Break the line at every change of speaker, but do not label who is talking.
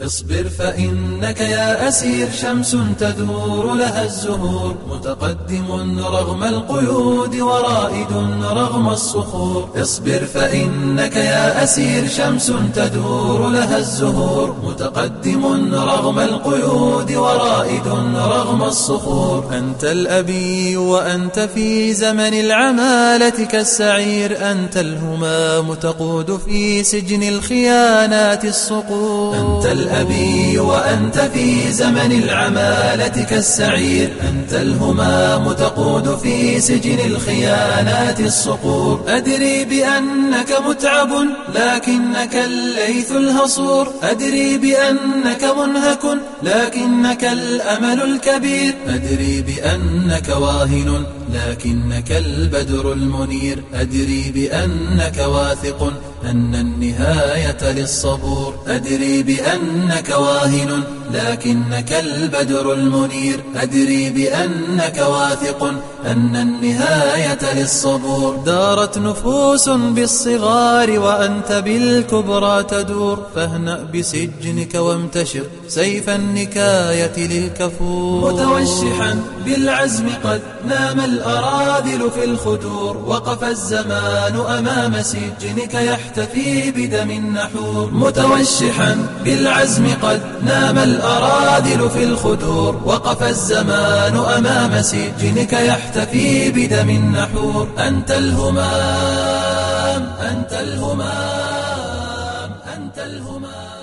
اصبر فإنك يا أسير شمس تدور لها الزهور متقدم رغم القيود ورائد رغم الصخور. اصبر فإنك يا أسير شمس تدور لها الزهور متقدم رغم القيود ورائد رغم الصخور. أنت الأبي وأنت في زمن العمالة كالسعير أنت الهمام تقود في سجن الخيانات الصقور. أنت الأبي وأنت في زمن العمالة كالسعير. أنت الهمام تقود في سجن الخيانات الصقور. أدري بأنك متعب لكنك الليث الهصور. أدري بأنك منهك لكنك الأمل الكبير. أدري بأنك واهن لكنك البدر المنير. أدري بأنك واثق أن النهاية للصبور. أدري بأنك واهن لكنك البدر المنير. أدري بأنك واثق أن النهاية للصبور. دارت نفوس بالصغار وأنت بالكبرى تدور. فاهنأ بسجنك وامتشر سيف النكاية للكفور. متوشحا بالعزم قد نام الأراذل في الخدور. وقف الزمان أمام سجنك يحتفي بدم النحور. متوشحا بالعزم قد نام الأراذل الأرادل في الخدور. وقف الزمان أمام سجنك يحتفي بدم النحور. أنت الهمام أنت الهمام أنت الهمام.